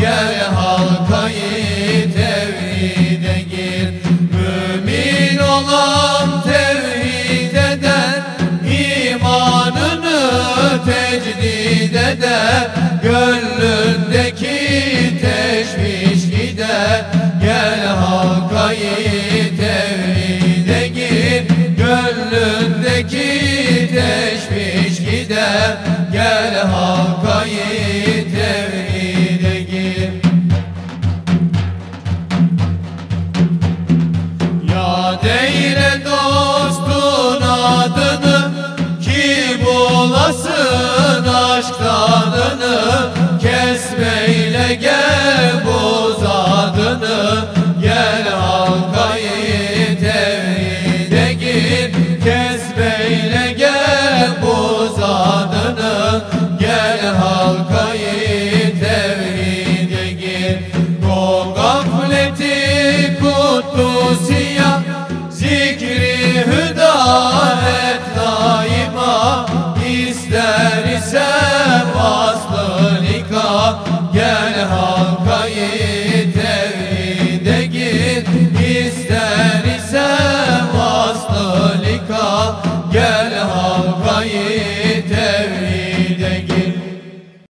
Gel halkayı tevhide gir. Mümin olan tevhid eder imanını tecdid eder. Gönlündeki tadını Kesmeyle gel boz adını Gel halkayı tevhide gir. Kesmeyle gel boz adını Gel halkayı tevhide gir. O gafleti kutlusiya